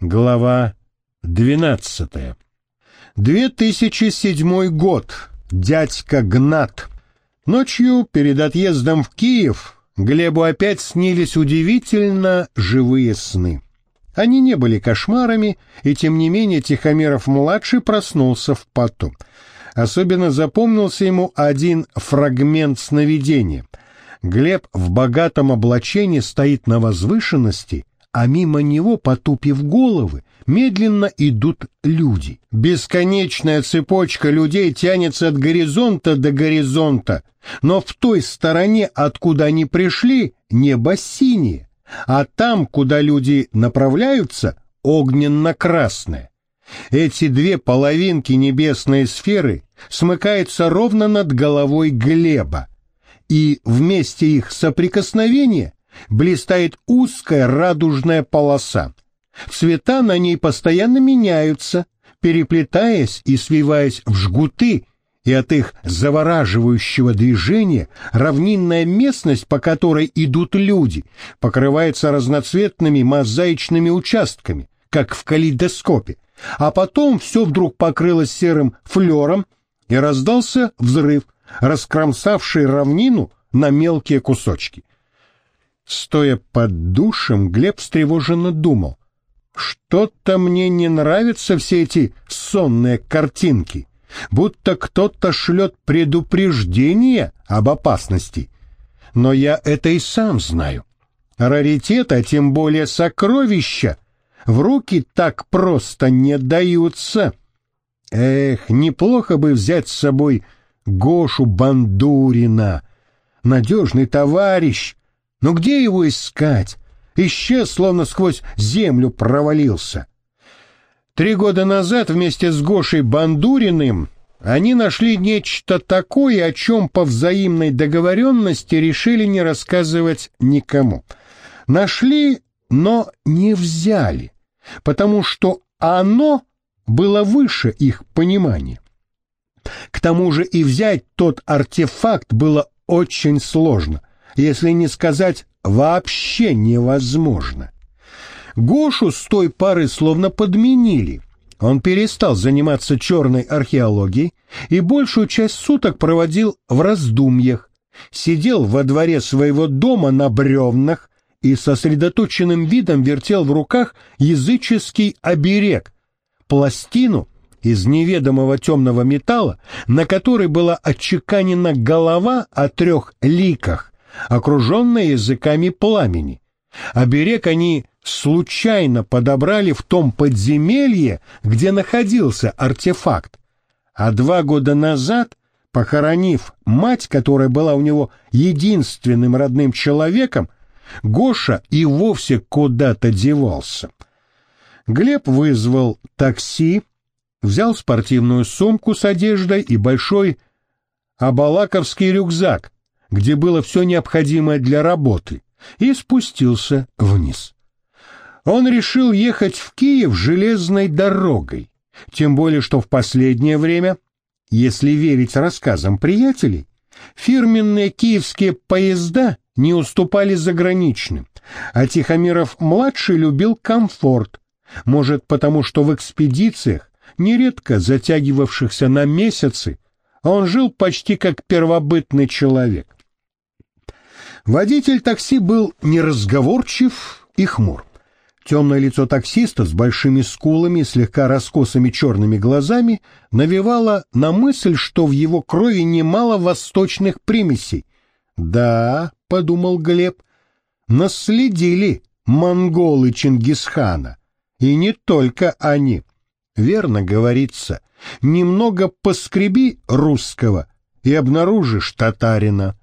Глава 12. 2007 год. Дядька Гнат. Ночью перед отъездом в Киев Глебу опять снились удивительно живые сны. Они не были кошмарами, и тем не менее Тихомиров-младший проснулся в поту. Особенно запомнился ему один фрагмент сновидения. Глеб в богатом облачении стоит на возвышенности а мимо него, потупив головы, медленно идут люди. Бесконечная цепочка людей тянется от горизонта до горизонта, но в той стороне, откуда они пришли, небо синее, а там, куда люди направляются, огненно-красное. Эти две половинки небесной сферы смыкаются ровно над головой Глеба, и вместе их соприкосновения блистает узкая радужная полоса. Цвета на ней постоянно меняются, переплетаясь и свиваясь в жгуты, и от их завораживающего движения равнинная местность, по которой идут люди, покрывается разноцветными мозаичными участками, как в калейдоскопе, а потом все вдруг покрылось серым флером, и раздался взрыв, раскромсавший равнину на мелкие кусочки. Стоя под душем, Глеб встревоженно думал. Что-то мне не нравятся все эти сонные картинки, будто кто-то шлет предупреждение об опасности. Но я это и сам знаю. Раритет, а тем более сокровища, в руки так просто не даются. Эх, неплохо бы взять с собой Гошу Бандурина, надежный товарищ, но где его искать? Исчез, словно сквозь землю провалился. Три года назад вместе с Гошей Бандуриным они нашли нечто такое, о чем по взаимной договоренности решили не рассказывать никому. Нашли, но не взяли, потому что оно было выше их понимания. К тому же и взять тот артефакт было очень сложно если не сказать вообще невозможно. Гошу с той пары словно подменили. Он перестал заниматься черной археологией и большую часть суток проводил в раздумьях, сидел во дворе своего дома на бревнах и сосредоточенным видом вертел в руках языческий оберег, пластину из неведомого темного металла, на которой была отчеканена голова о трех ликах, окруженная языками пламени. Оберег они случайно подобрали в том подземелье, где находился артефакт. А два года назад, похоронив мать, которая была у него единственным родным человеком, Гоша и вовсе куда-то девался. Глеб вызвал такси, взял спортивную сумку с одеждой и большой абалаковский рюкзак, где было все необходимое для работы, и спустился вниз. Он решил ехать в Киев железной дорогой, тем более что в последнее время, если верить рассказам приятелей, фирменные киевские поезда не уступали заграничным, а Тихомиров-младший любил комфорт, может потому, что в экспедициях, нередко затягивавшихся на месяцы, он жил почти как первобытный человек. Водитель такси был неразговорчив и хмур. Темное лицо таксиста с большими скулами и слегка раскосыми черными глазами навевало на мысль, что в его крови немало восточных примесей. «Да», — подумал Глеб, — «наследили монголы Чингисхана. И не только они. Верно говорится, немного поскреби русского и обнаружишь татарина».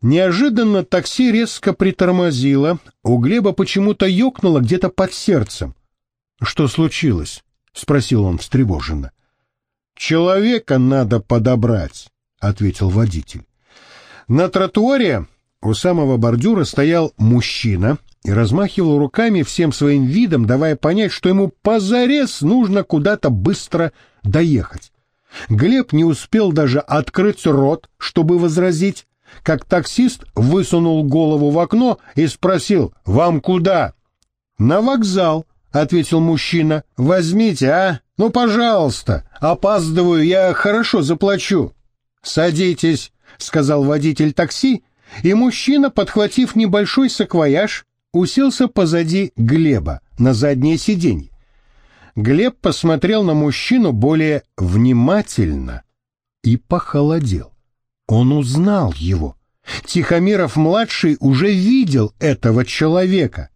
Неожиданно такси резко притормозило, у Глеба почему-то ёкнуло где-то под сердцем. «Что случилось?» — спросил он встревоженно. «Человека надо подобрать», — ответил водитель. На тротуаре у самого бордюра стоял мужчина и размахивал руками всем своим видом, давая понять, что ему позарез нужно куда-то быстро доехать. Глеб не успел даже открыть рот, чтобы возразить, как таксист высунул голову в окно и спросил «Вам куда?» «На вокзал», — ответил мужчина. «Возьмите, а? Ну, пожалуйста. Опаздываю, я хорошо заплачу». «Садитесь», — сказал водитель такси, и мужчина, подхватив небольшой саквояж, уселся позади Глеба на заднее сиденье. Глеб посмотрел на мужчину более внимательно и похолодел. Он узнал его. Тихомиров-младший уже видел этого человека.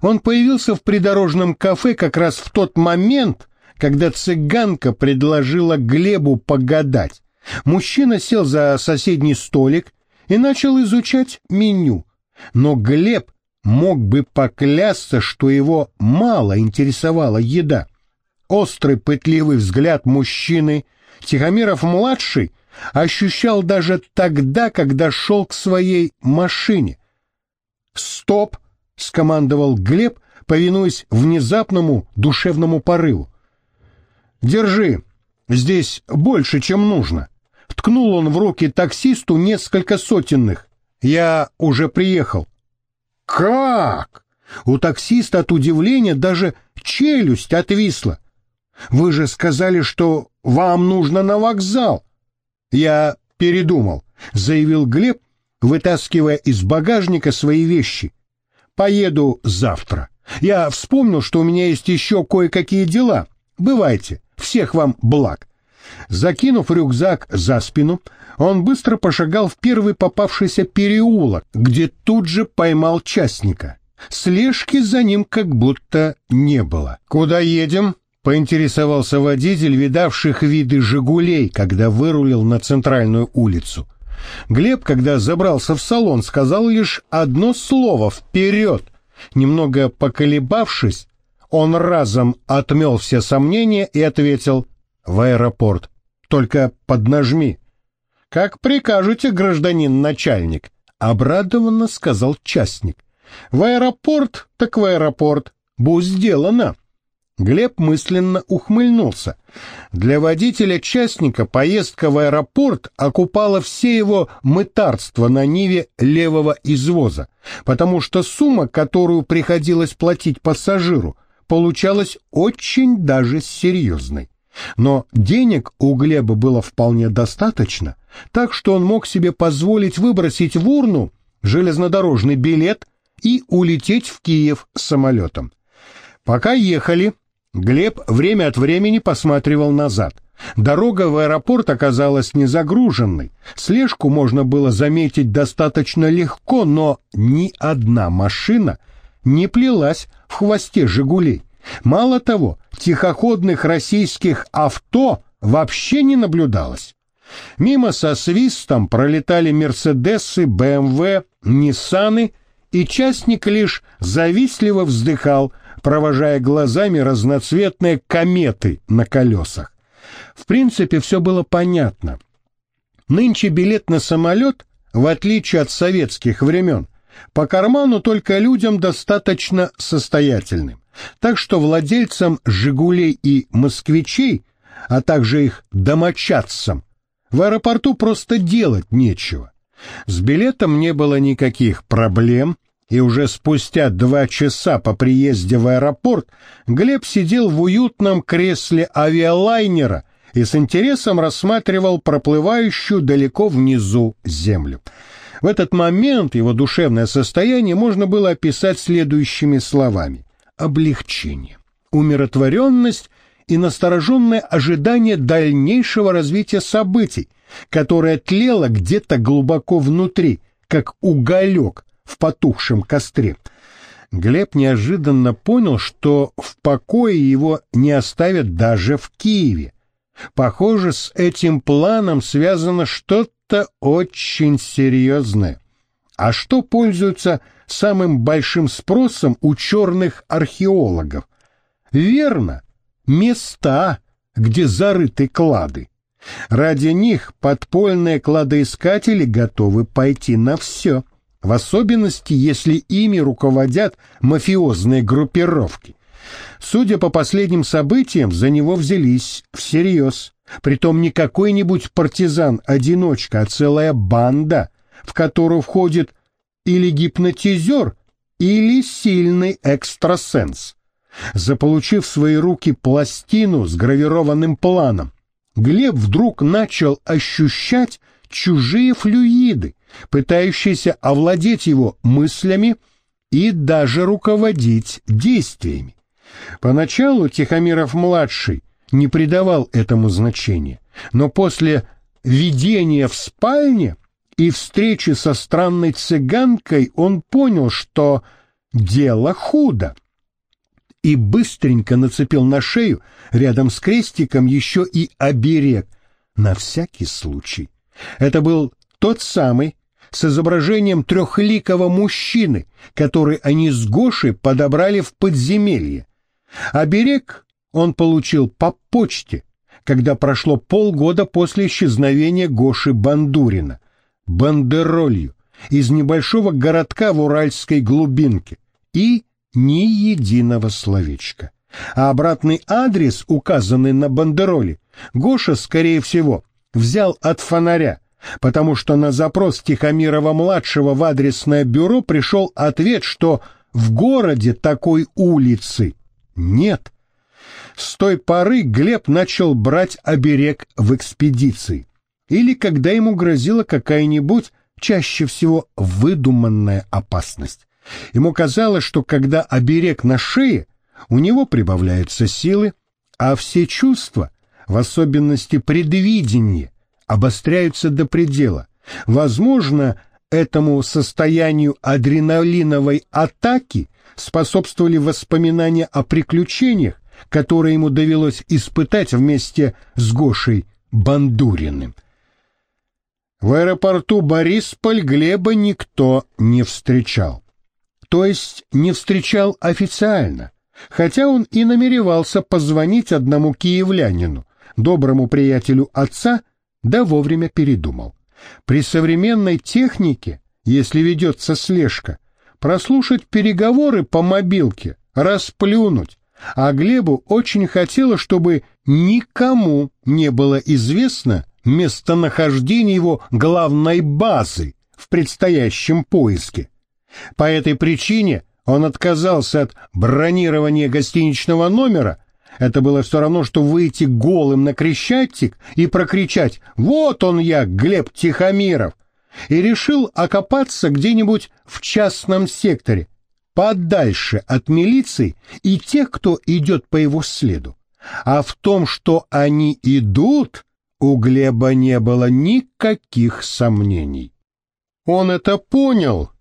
Он появился в придорожном кафе как раз в тот момент, когда цыганка предложила Глебу погадать. Мужчина сел за соседний столик и начал изучать меню. Но Глеб мог бы поклясться, что его мало интересовала еда. Острый пытливый взгляд мужчины Тихомиров-младший ощущал даже тогда, когда шел к своей машине. «Стоп!» — скомандовал Глеб, повинуясь внезапному душевному порыву. «Держи, здесь больше, чем нужно». Ткнул он в руки таксисту несколько сотенных. «Я уже приехал». «Как?» У таксиста от удивления даже челюсть отвисла. «Вы же сказали, что вам нужно на вокзал». «Я передумал», — заявил Глеб, вытаскивая из багажника свои вещи. «Поеду завтра. Я вспомнил, что у меня есть еще кое-какие дела. Бывайте. Всех вам благ». Закинув рюкзак за спину, он быстро пошагал в первый попавшийся переулок, где тут же поймал частника. Слежки за ним как будто не было. «Куда едем?» — поинтересовался водитель, видавших виды «Жигулей», когда вырулил на центральную улицу. Глеб, когда забрался в салон, сказал лишь одно слово «вперед». Немного поколебавшись, он разом отмел все сомнения и ответил «в аэропорт». «Только поднажми». «Как прикажете, гражданин начальник», — обрадованно сказал частник. «В аэропорт, так в аэропорт. Будь сделано». Глеб мысленно ухмыльнулся. Для водителя-частника поездка в аэропорт окупала все его мытарства на Ниве левого извоза, потому что сумма, которую приходилось платить пассажиру, получалась очень даже серьезной. Но денег у Глеба было вполне достаточно, так что он мог себе позволить выбросить в урну железнодорожный билет и улететь в Киев самолетом. Пока ехали, Глеб время от времени посматривал назад. Дорога в аэропорт оказалась незагруженной. Слежку можно было заметить достаточно легко, но ни одна машина не плелась в хвосте «Жигулей». Мало того, тихоходных российских авто вообще не наблюдалось. Мимо со свистом пролетали Мерседесы, БМВ, Ниссаны, и частник лишь завистливо вздыхал, провожая глазами разноцветные кометы на колесах. В принципе, все было понятно. Нынче билет на самолет, в отличие от советских времен, по карману только людям достаточно состоятельным. Так что владельцам «Жигулей» и «Москвичей», а также их домочадцам, в аэропорту просто делать нечего. С билетом не было никаких проблем, и уже спустя два часа по приезде в аэропорт Глеб сидел в уютном кресле авиалайнера и с интересом рассматривал проплывающую далеко внизу землю. В этот момент его душевное состояние можно было описать следующими словами облегчение, умиротворенность и настороженное ожидание дальнейшего развития событий, которое тлело где-то глубоко внутри, как уголек в потухшем костре. Глеб неожиданно понял, что в покое его не оставят даже в Киеве. Похоже, с этим планом связано что-то очень серьезное. А что пользуется самым большим спросом у черных археологов. Верно, места, где зарыты клады. Ради них подпольные кладоискатели готовы пойти на все, в особенности, если ими руководят мафиозные группировки. Судя по последним событиям, за него взялись всерьез. Притом не какой-нибудь партизан-одиночка, а целая банда, в которую входит или гипнотизер, или сильный экстрасенс. Заполучив в свои руки пластину с гравированным планом, Глеб вдруг начал ощущать чужие флюиды, пытающиеся овладеть его мыслями и даже руководить действиями. Поначалу Тихомиров-младший не придавал этому значения, но после видения в спальне и встречи со странной цыганкой он понял, что дело худо и быстренько нацепил на шею рядом с крестиком еще и оберег на всякий случай. Это был тот самый с изображением трехликого мужчины, который они с Гошей подобрали в подземелье. Оберег он получил по почте, когда прошло полгода после исчезновения Гоши Бандурина, бандеролью из небольшого городка в Уральской глубинке и ни единого словечка. А обратный адрес, указанный на бандероле, Гоша, скорее всего, взял от фонаря, потому что на запрос Тихомирова-младшего в адресное бюро пришел ответ, что в городе такой улицы нет. С той поры Глеб начал брать оберег в экспедиции. Или когда ему грозила какая-нибудь, чаще всего выдуманная опасность. Ему казалось, что когда оберег на шее, у него прибавляются силы, а все чувства, в особенности предвидение, обостряются до предела. Возможно, этому состоянию адреналиновой атаки способствовали воспоминания о приключениях, которые ему довелось испытать вместе с Гошей Бандуриным. В аэропорту Борисполь Глеба никто не встречал то есть не встречал официально, хотя он и намеревался позвонить одному киевлянину, доброму приятелю отца, да вовремя передумал. При современной технике, если ведется слежка, прослушать переговоры по мобилке, расплюнуть, а Глебу очень хотелось, чтобы никому не было известно местонахождение его главной базы в предстоящем поиске. По этой причине он отказался от бронирования гостиничного номера. Это было все равно, что выйти голым на Крещатик и прокричать «Вот он я, Глеб Тихомиров!» и решил окопаться где-нибудь в частном секторе, подальше от милиции и тех, кто идет по его следу. А в том, что они идут, у Глеба не было никаких сомнений. Он это понял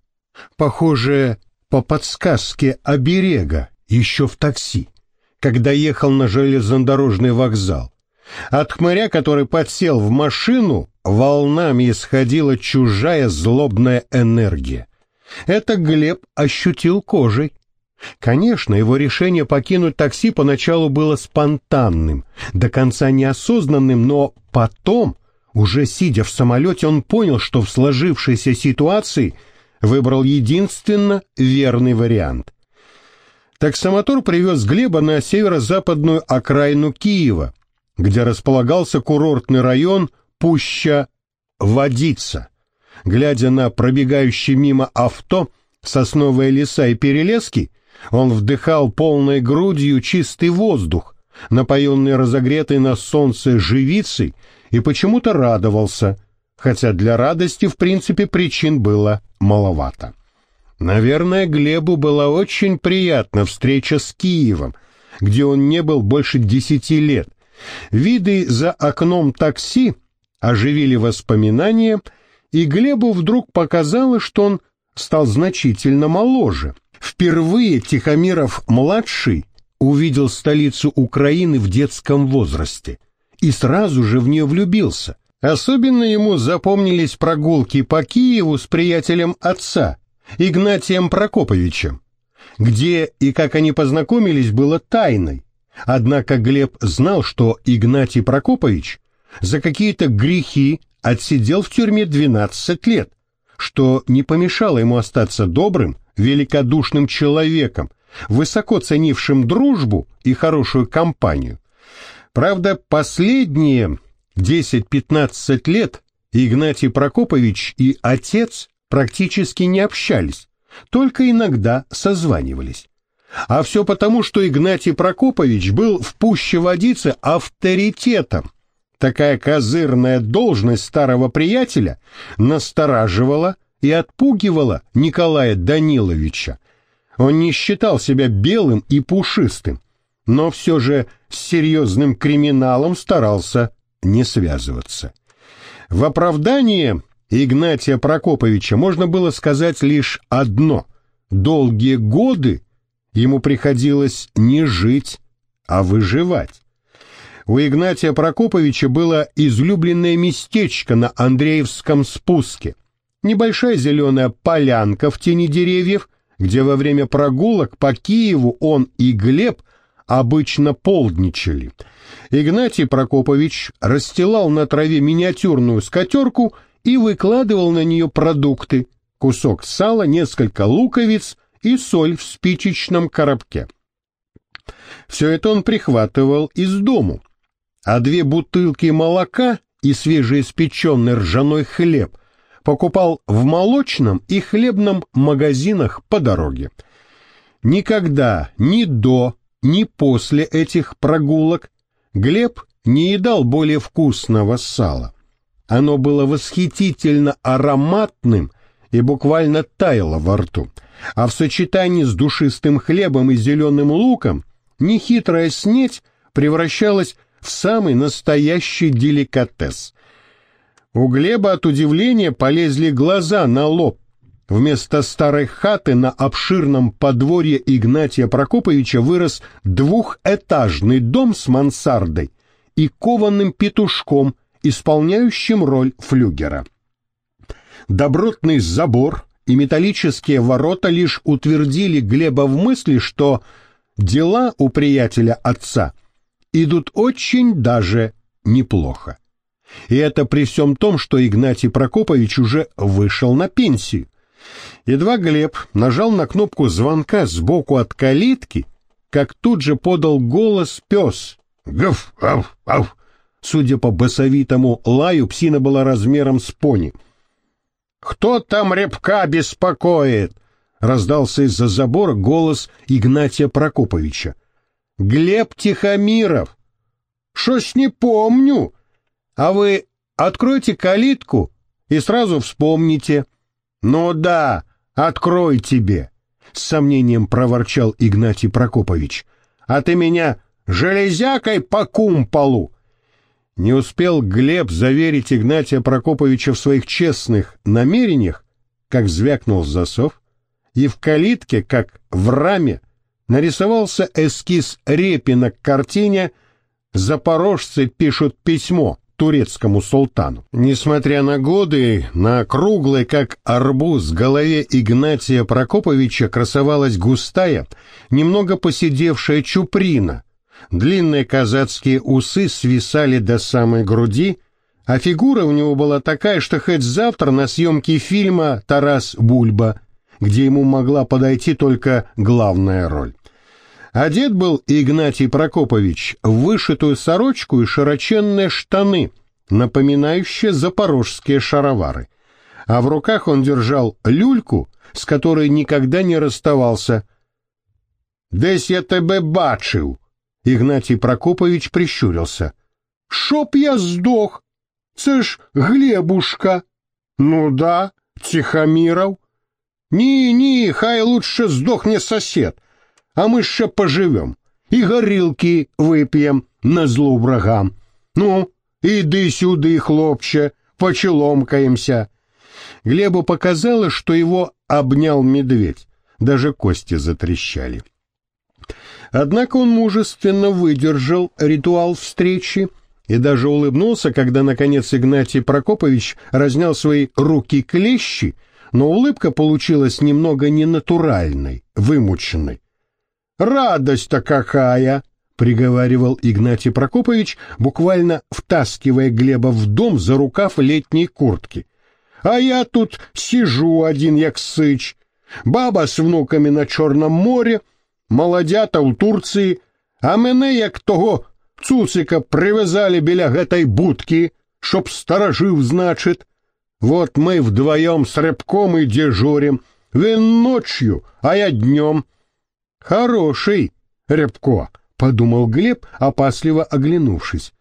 похоже, по подсказке оберега, еще в такси, когда ехал на железнодорожный вокзал. От хмыря, который подсел в машину, волнами исходила чужая злобная энергия. Это Глеб ощутил кожей. Конечно, его решение покинуть такси поначалу было спонтанным, до конца неосознанным, но потом, уже сидя в самолете, он понял, что в сложившейся ситуации – выбрал единственно верный вариант. Таксомотор привез Глеба на северо-западную окраину Киева, где располагался курортный район Пуща Водица. Глядя на пробегающие мимо авто, сосновые леса и перелески, он вдыхал полной грудью чистый воздух, напоенный разогретой на солнце живицей, и почему-то радовался – хотя для радости в принципе причин было маловато. Наверное, Глебу была очень приятна встреча с Киевом, где он не был больше десяти лет. Виды за окном такси оживили воспоминания, и Глебу вдруг показалось, что он стал значительно моложе. Впервые Тихомиров-младший увидел столицу Украины в детском возрасте и сразу же в нее влюбился. Особенно ему запомнились прогулки по Киеву с приятелем отца, Игнатием Прокоповичем. Где и как они познакомились, было тайной. Однако Глеб знал, что Игнатий Прокопович за какие-то грехи отсидел в тюрьме 12 лет, что не помешало ему остаться добрым, великодушным человеком, высоко ценившим дружбу и хорошую компанию. Правда, последнее 10-15 лет Игнатий Прокопович и отец практически не общались, только иногда созванивались. А все потому, что Игнатий Прокопович был в пуще водицы авторитетом. Такая козырная должность старого приятеля настораживала и отпугивала Николая Даниловича. Он не считал себя белым и пушистым, но все же с серьезным криминалом старался не связываться. В оправдание Игнатия Прокоповича можно было сказать лишь одно. Долгие годы ему приходилось не жить, а выживать. У Игнатия Прокоповича было излюбленное местечко на Андреевском спуске. Небольшая зеленая полянка в тени деревьев, где во время прогулок по Киеву он и Глеб обычно полдничали. Игнатий Прокопович расстилал на траве миниатюрную скатерку и выкладывал на нее продукты, кусок сала, несколько луковиц и соль в спичечном коробке. Все это он прихватывал из дому, а две бутылки молока и свежеиспеченный ржаной хлеб покупал в молочном и хлебном магазинах по дороге. Никогда ни до, ни после этих прогулок Глеб не едал более вкусного сала. Оно было восхитительно ароматным и буквально таяло во рту, а в сочетании с душистым хлебом и зеленым луком нехитрая снеть превращалась в самый настоящий деликатес. У Глеба от удивления полезли глаза на лоб. Вместо старой хаты на обширном подворье Игнатия Прокоповича вырос двухэтажный дом с мансардой и кованым петушком, исполняющим роль флюгера. Добротный забор и металлические ворота лишь утвердили Глеба в мысли, что дела у приятеля отца идут очень даже неплохо. И это при всем том, что Игнатий Прокопович уже вышел на пенсию. Едва Глеб нажал на кнопку звонка сбоку от калитки, как тут же подал голос пес. «Гав! Ав! Ав!» Судя по басовитому лаю, псина была размером с пони. «Кто там репка беспокоит?» — раздался из-за забора голос Игнатия Прокоповича. «Глеб Тихомиров!» «Шось не помню!» А вы откройте калитку и сразу вспомните. Ну да, открой тебе, с сомнением проворчал Игнатий Прокопович. А ты меня железякой по кумполу. Не успел Глеб заверить Игнатия Прокоповича в своих честных намерениях, как звякнул засов, и в калитке, как в раме, нарисовался эскиз Репина к картине «Запорожцы пишут письмо», турецкому султану. Несмотря на годы, на круглой, как арбуз, голове Игнатия Прокоповича красовалась густая, немного поседевшая чуприна. Длинные казацкие усы свисали до самой груди, а фигура у него была такая, что хоть завтра на съемке фильма «Тарас Бульба», где ему могла подойти только главная роль. Одет был Игнатий Прокопович в вышитую сорочку и широченные штаны, напоминающие запорожские шаровары. А в руках он держал люльку, с которой никогда не расставался. «Десь я тебе бачив!» Игнатий Прокопович прищурился. «Шоп я сдох! Це ж Глебушка!» «Ну да, Тихомиров!» «Ні, ні, хай лучше здохне сосед!» а ми ще поживем і горілки вип'єм на злу врагам. Ну, іди сюди, хлопче, почеломкаемся. Глебу показалось, что его обнял медведь, даже кости затрещали. Однако он мужественно выдержал ритуал встречи и даже улыбнулся, когда, наконец, Игнатий Прокопович разнял свои руки-клещи, но улыбка получилась немного ненатуральной, вымученной. Радость-то какая! — приговаривал Игнатий Прокопович, буквально втаскивая Глеба в дом за рукав летней куртки. А я тут сижу один, як сыч. Баба з внуками на Чорном морі, молодята у Турції, а мене, як того цуцика, привязали біля гэтай будки, чтоб сторожив, значит. Вот мы вдвоем с Рябком и дежурим. Він ночью, а я днем. Хороший, Рябко, подумал Глеб, опасливо оглянувшись.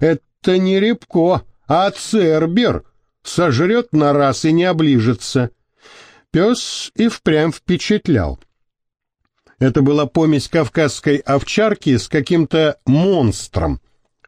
Это не Рябко, а Цербер. Сожрет на раз и не оближется. Пес и впрямь впечатлял. Это была помесь кавказской овчарки с каким-то монстром.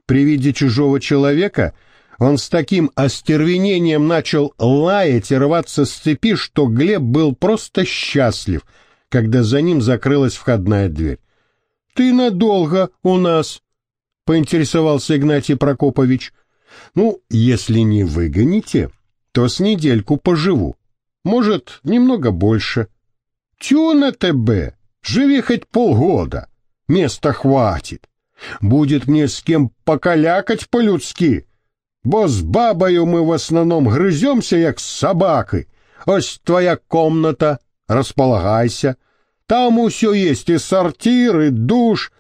При виде чужого человека он с таким остервенением начал лаять и рваться с цепи, что Глеб был просто счастлив, когда за ним закрылась входная дверь. — Ты надолго у нас? — поинтересовался Игнатий Прокопович. — Ну, если не выгоните, то с недельку поживу. Может, немного больше. — Тю на тебе! Живи хоть полгода. Места хватит. Будет мне с кем покалякать по-людски. Бо з бабою мы в основном грыземся, як собаки. Ось твоя комната, располагайся. Там усё есть и сортир, и душ.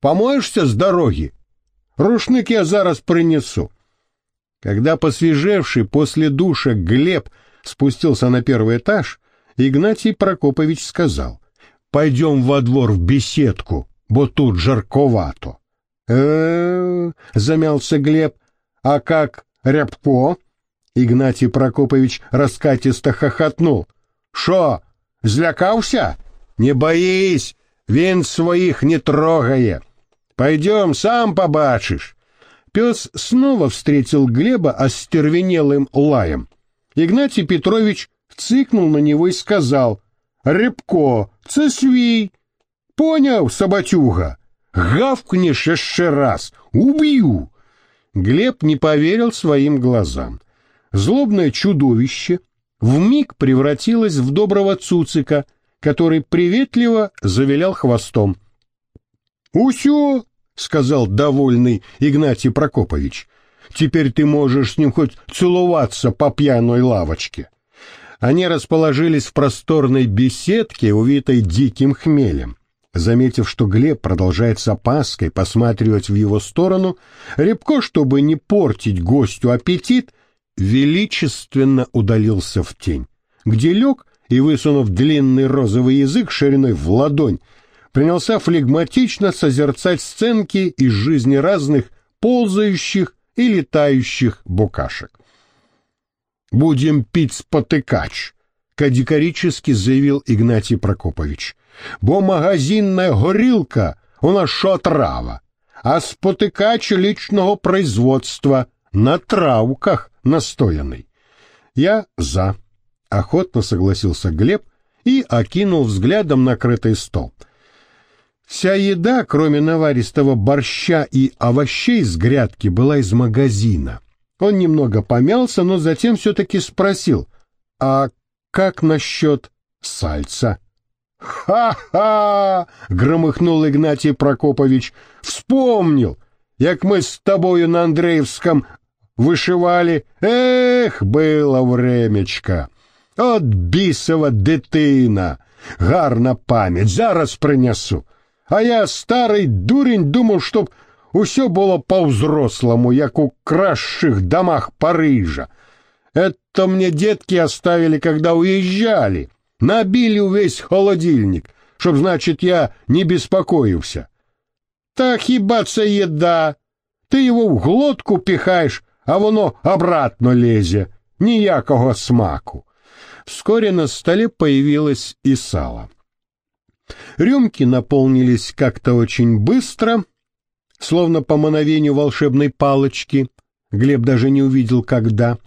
Помоешься с дороги? Рушник я зараз принесу. Когда посвежевший после душа Глеб спустился на первый этаж, Игнатий Прокопович сказал — Пойдем во двор в беседку, бо тут жарковато. Э, -э, -э замялся Глеб. А как Рябко? Игнатий Прокопович раскатисто хохотнул. Шо, злякався? Не боись, він своих не трогає. Пойдем, сам побачишь. Пес снова встретил Глеба остервенелым лаем. Игнатий Петрович цикнул на него и сказал — Рибко, це свій. Поняв, собатюга? Гавкнешь еще раз. Убью. Глеб не поверил своим глазам. Злобное чудовище вмиг превратилось в доброго цуцика, который приветливо завилял хвостом. «Усё!» — сказал довольный Игнатий Прокопович. «Теперь ты можешь с ним хоть целоваться по пьяной лавочке». Они расположились в просторной беседке, увитой диким хмелем. Заметив, что Глеб продолжает с опаской посматривать в его сторону, Рябко, чтобы не портить гостю аппетит, величественно удалился в тень, где лег и, высунув длинный розовый язык шириной в ладонь, принялся флегматично созерцать сценки из жизни разных ползающих и летающих букашек. «Будем пить спотыкач», — категорически заявил Игнатий Прокопович. «Бо магазинная горілка у нас шо трава, а спотыкач личного производства на травках настоянный». «Я за», — охотно согласился Глеб и окинул взглядом накрытый стол. Вся еда, кроме наваристого борща и овощей с грядки, была из магазина — он немного помялся, но затем все-таки спросил, «А как насчет сальца?» «Ха-ха!» — громыхнул Игнатий Прокопович. «Вспомнил, як мы с тобою на Андреевском вышивали. Эх, было времечко! От бісова дитина! Гарна пам'ять, зараз принесу. А я старий дурень думав, щоб Усё было по-взрослому, як у красших домах Парижа. Это мне детки оставили, когда уезжали. Набили весь холодильник, чтоб, значит, я не беспокоился. Хіба це еда? Ты его в глотку пихаешь, а воно обратно лезе. Ніякого смаку. Вскоре на столе появилось и сало. Рюмки наполнились как-то очень быстро — словно по мановению волшебной палочки, Глеб даже не увидел когда,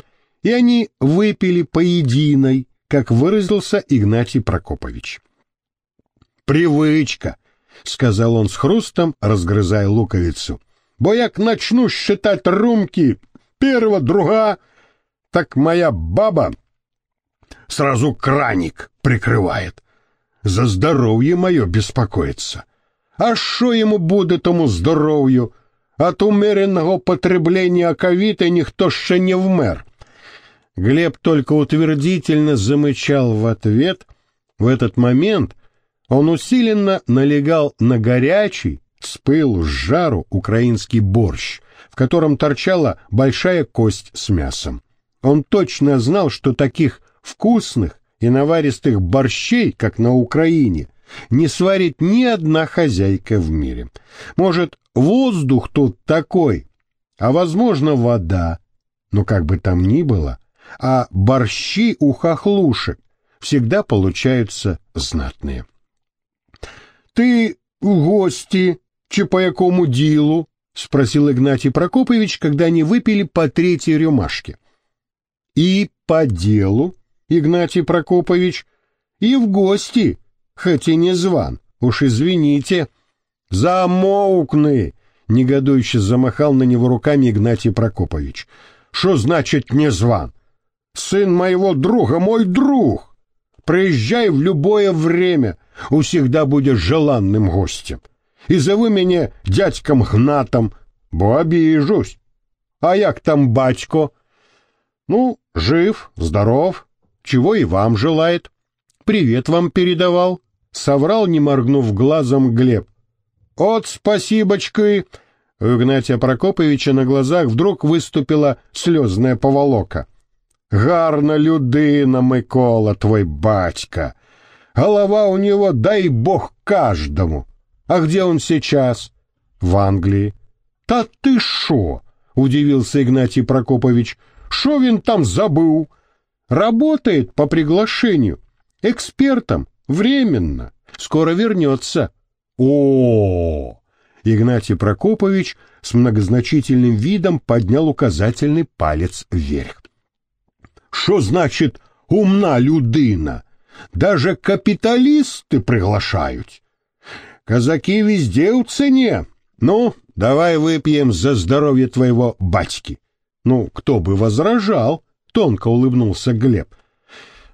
и они выпили по единой, как выразился Игнатий Прокопович. «Привычка», — сказал он с хрустом, разгрызая луковицу, «бо як начну считать румки первого друга, так моя баба сразу краник прикрывает. За здоровье мое беспокоится. А що йому буде тому здоров'ю? От умеренного потребления аковита никто ще не вмер. Глеб только утвердительно замычал в ответ. В этот момент он усиленно налегал на горячий, с пылу, с жару, украинский борщ, в котором торчала большая кость с мясом. Он точно знал, что таких вкусных и наваристых борщей, как на Украине, не сварит ни одна хозяйка в мире. Может, воздух тут такой, а, возможно, вода, но как бы там ни было, а борщи у хохлушек всегда получаются знатные. «Ты в гости, чи по якому ділу?» — спросил Игнатий Прокопович, когда они выпили по третьей рюмашке. «И по делу, Игнатий Прокопович, и в гости, хоть и не зван, уж извините». «Замолкны!» — негодующе замахал на него руками Игнатий Прокопович. «Что значит не зван? Сын моего друга, мой друг! Приезжай в любое время, усегда будешь желанным гостем. И зови меня дядьком Гнатом, бо обижусь. А як там батько? Ну, жив, здоров, чего и вам желает. Привет вам передавал. Соврал, не моргнув глазом, Глеб. От спасибочкой! У Игнатия Прокоповича на глазах вдруг выступила слезная поволока. Гарна людина, Микола, твой батька. Голова у него, дай бог, каждому. А где он сейчас? В Англии. Та ты шо? Удивился Игнатий Прокопович. Шо він там забыл? Работает по приглашению. Экспертом. Временно. Скоро вернется. О, Игнатий Прокопович с многозначительным видом поднял указательный палец вверх. Що значить умна людина? Даже капиталисты приглашают. Казаки везде у цене. Ну, давай выпьем за здоровье твоего батьки. Ну, кто бы возражал, тонко улыбнулся Глеб.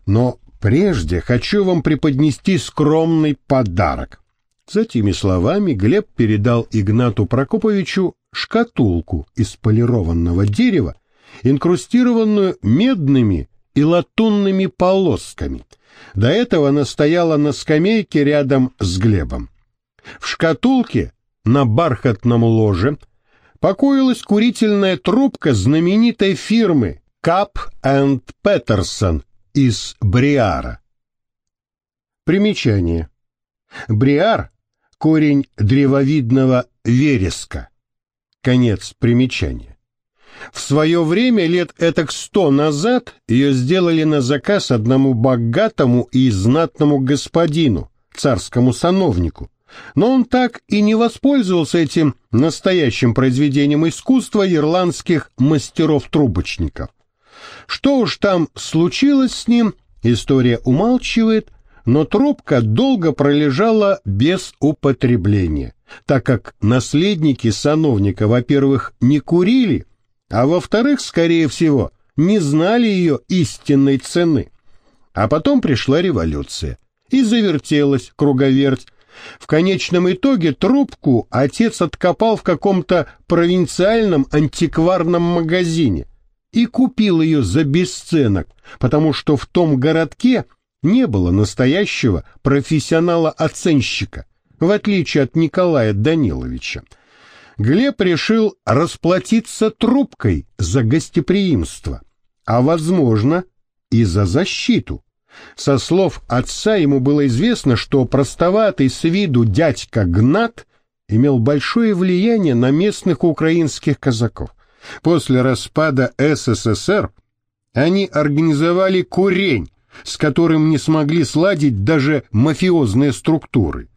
Но прежде хочу вам преподнести скромный подарок. За этими словами Глеб передал Игнату Прокоповичу шкатулку из полированного дерева, инкрустированную медными и латунными полосками. До этого она стояла на скамейке рядом с Глебом. В шкатулке на бархатном ложе покоилась курительная трубка знаменитой фирмы Кап энд Петерсон из Бриара. Примечание. Бриар – корень древовидного вереска. Конец примечания. В свое время, лет этак сто назад, ее сделали на заказ одному богатому и знатному господину, царскому сановнику. Но он так и не воспользовался этим настоящим произведением искусства ирландских мастеров-трубочников. Что уж там случилось с ним, история умалчивает, но трубка долго пролежала без употребления, так как наследники сановника, во-первых, не курили, а во-вторых, скорее всего, не знали ее истинной цены. А потом пришла революция, и завертелась круговерть. В конечном итоге трубку отец откопал в каком-то провинциальном антикварном магазине и купил ее за бесценок, потому что в том городке не было настоящего профессионала-оценщика, в отличие от Николая Даниловича. Глеб решил расплатиться трубкой за гостеприимство, а, возможно, и за защиту. Со слов отца ему было известно, что простоватый с виду дядька Гнат имел большое влияние на местных украинских казаков. После распада СССР они организовали курень, с которым не смогли сладить даже мафиозные структуры.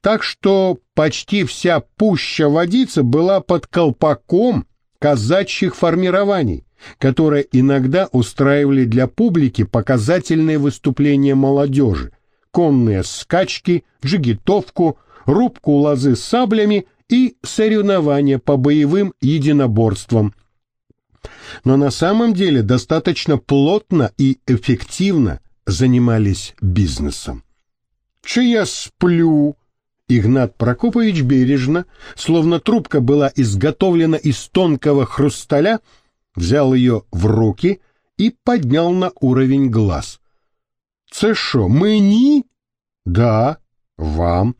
Так что почти вся пуща водица была под колпаком казачьих формирований, которые иногда устраивали для публики показательные выступления молодежи, конные скачки, джигитовку, рубку лозы саблями и соревнования по боевым единоборствам. Но на самом деле достаточно плотно и эффективно занимались бизнесом. «Че я сплю?» Игнат Прокопович бережно, словно трубка была изготовлена из тонкого хрусталя, взял ее в руки и поднял на уровень глаз. «Це шо, мені?» «Да, вам,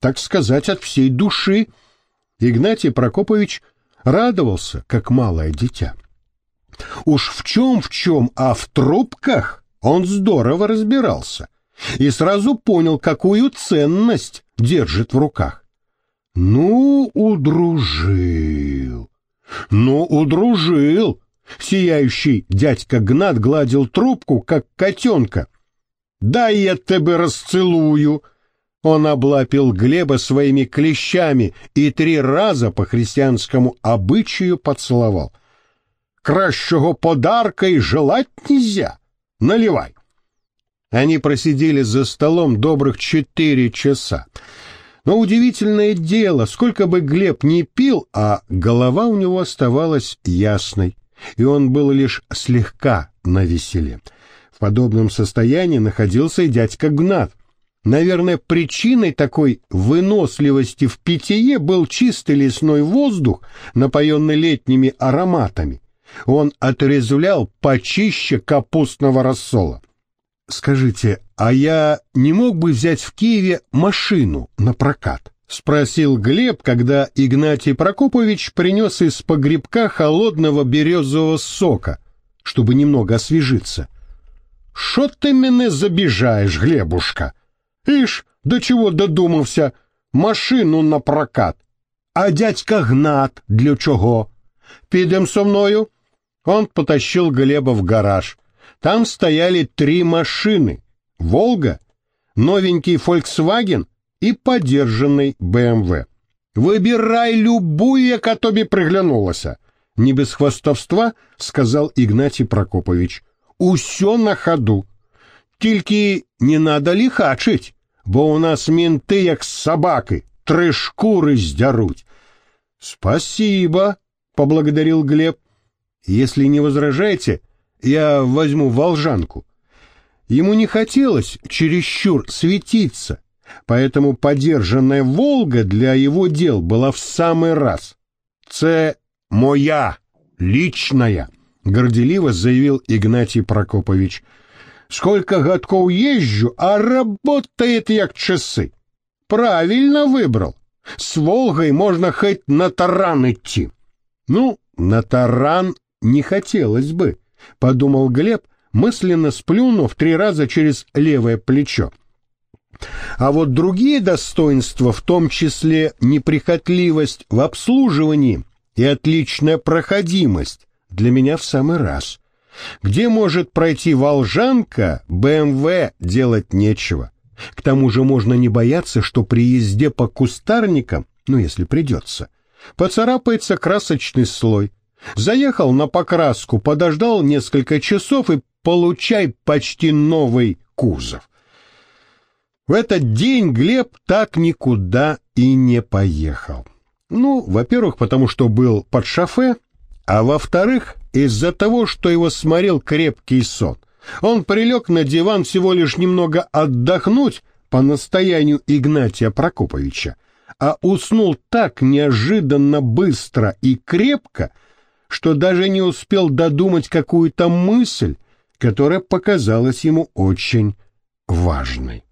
так сказать, от всей души». Игнатий Прокопович радовался, как малое дитя. Уж в чем в чем, а в трубках он здорово разбирался. и сразу понял, какую ценность держит в руках. Ну, удружил. Ну, удружил. Сияющий дядька Гнат гладил трубку, как котенка. «Дай я тебе расцелую!» Он облапил Глеба своими клещами и три раза по христианскому обычаю поцеловал. «Кращого подарка и желать нельзя! Наливай!» Они просидели за столом добрых четыре часа. Но удивительное дело, сколько бы Глеб ни пил, а голова у него оставалась ясной, и он был лишь слегка навеселе. В подобном состоянии находился и дядька Гнат. Наверное, причиной такой выносливости в питье был чистый лесной воздух, напоенный летними ароматами. Он отрезвлял почище капустного рассола. «Скажите, а я не мог бы взять в Киеве машину на прокат?» — спросил Глеб, когда Игнатий Прокопович принес из погребка холодного березового сока, чтобы немного освежиться. «Шо ты мене забежаешь, Глебушка? Ишь, до чего додумався? Машину на прокат. А дядька Гнат для чого? Підем со мною?» Он потащил Глеба в гараж — там стояли три машины — «Волга», новенький «Фольксваген» и подержанный «БМВ». «Выбирай любую, яка тобі приглянулася», — не без хвастовства сказал Игнатий Прокопович. «Усё на ходу. Тільки не надо лихачить, бо у нас менты, як собаки, три шкуры сдеруть». «Спасибо», — поблагодарил Глеб. «Если не возражаете, я возьму волжанку. Ему не хотелось чересчур светиться, поэтому подержанная «Волга» для его дел была в самый раз. «Це моя, личная», — горделиво заявил Игнатий Прокопович. «Сколько годков езжу, а работает як часы. Правильно выбрал. С «Волгой» можно хоть на таран идти». Ну, на таран не хотелось бы. — подумал Глеб, мысленно сплюнув три раза через левое плечо. А вот другие достоинства, в том числе неприхотливость в обслуживании и отличная проходимость, для меня в самый раз. Где может пройти волжанка, БМВ делать нечего. К тому же можно не бояться, что при езде по кустарникам, ну если придется, поцарапается красочный слой, Заехал на покраску, подождал несколько часов и получай почти новый кузов. В этот день Глеб так никуда и не поехал. Ну, во-первых, потому что был под шофе, а во-вторых, из-за того, что его сморил крепкий сон. Он прилег на диван всего лишь немного отдохнуть по настоянию Игнатия Прокоповича, а уснул так неожиданно быстро и крепко, что даже не успел додумать какую-то мысль, которая показалась ему очень важной.